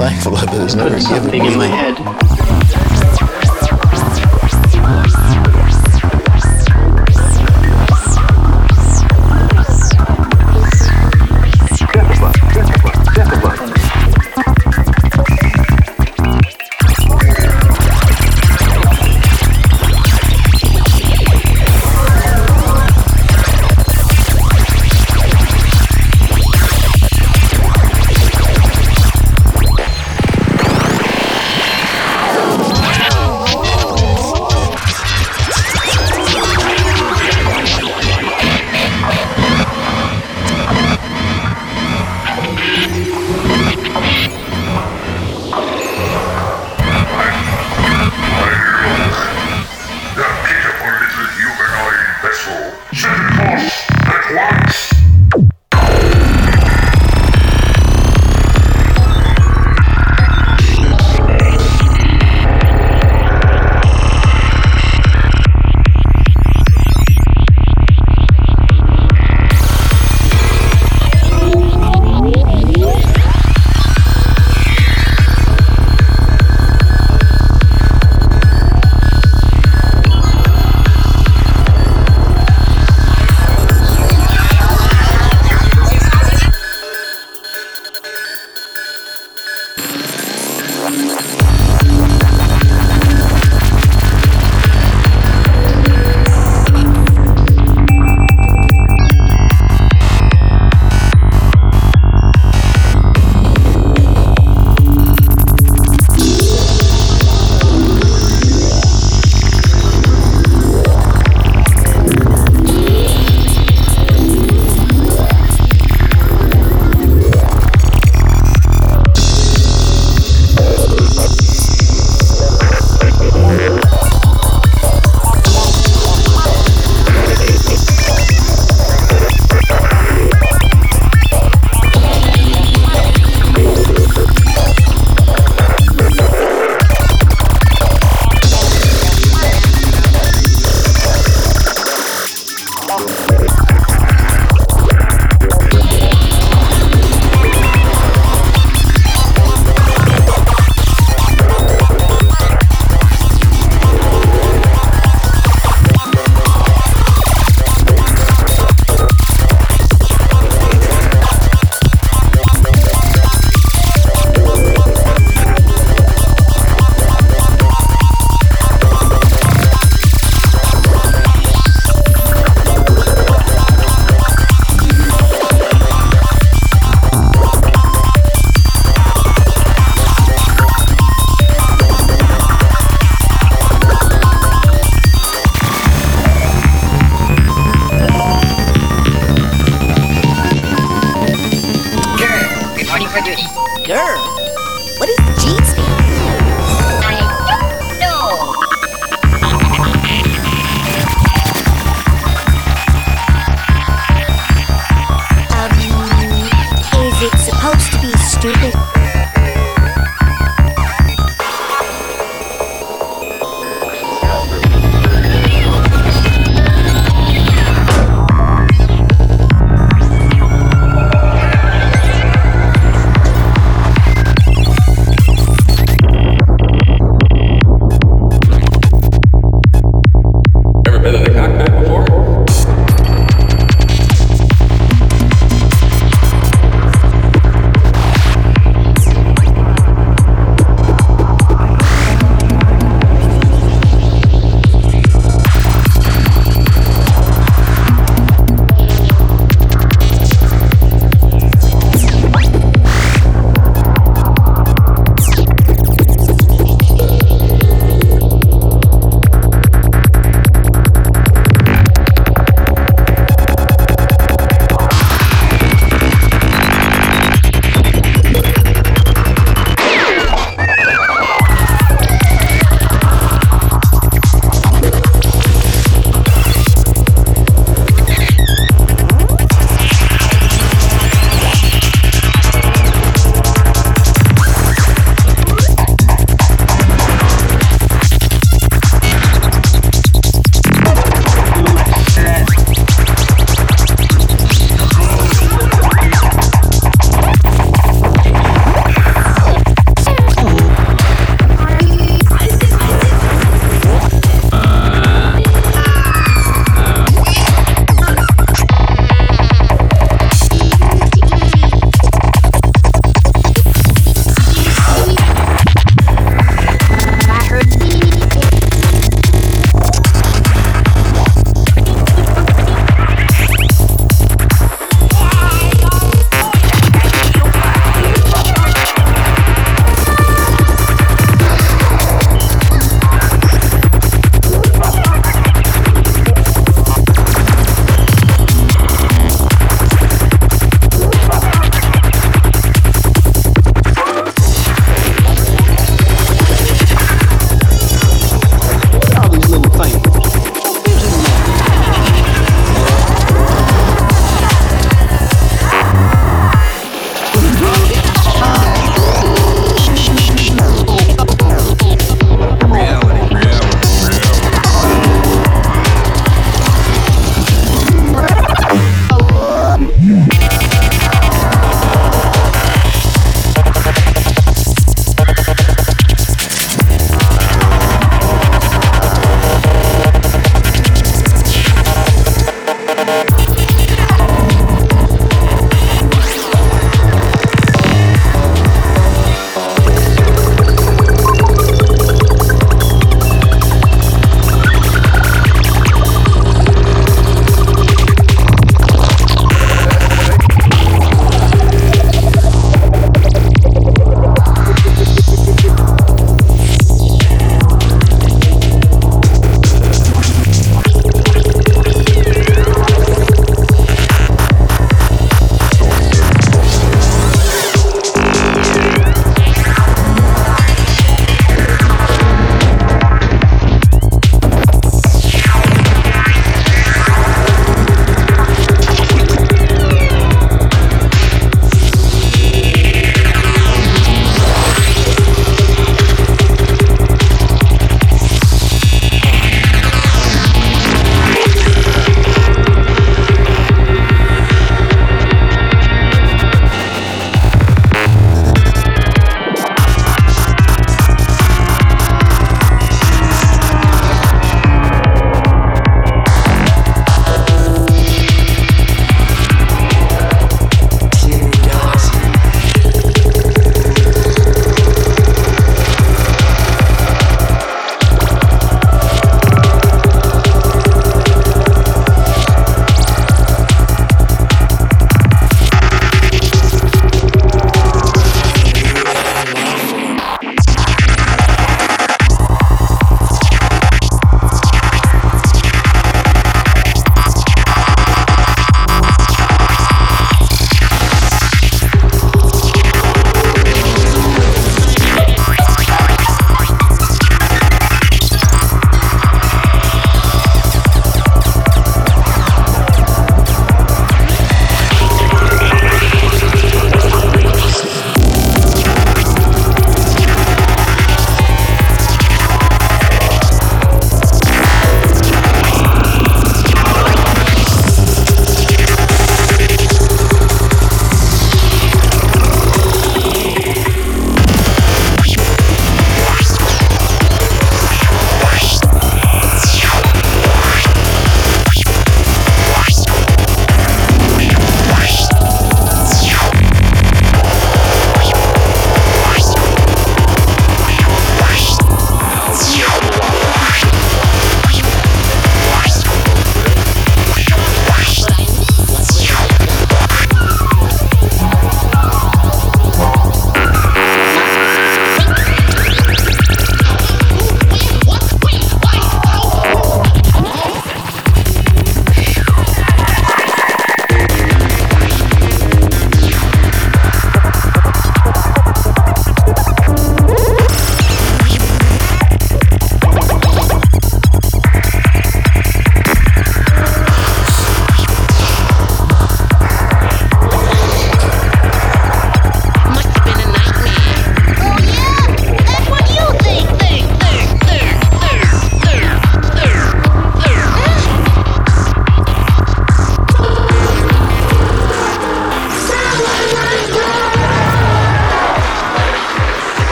thankful of it. It's never given me.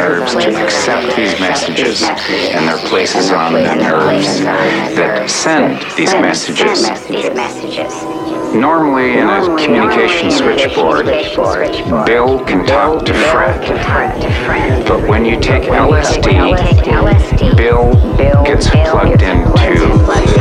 Nerves to accept these messages, and their places on the nerves that send these messages. Normally, in a communication switchboard, Bill can talk to Fred. But when you take LSD, Bill gets plugged into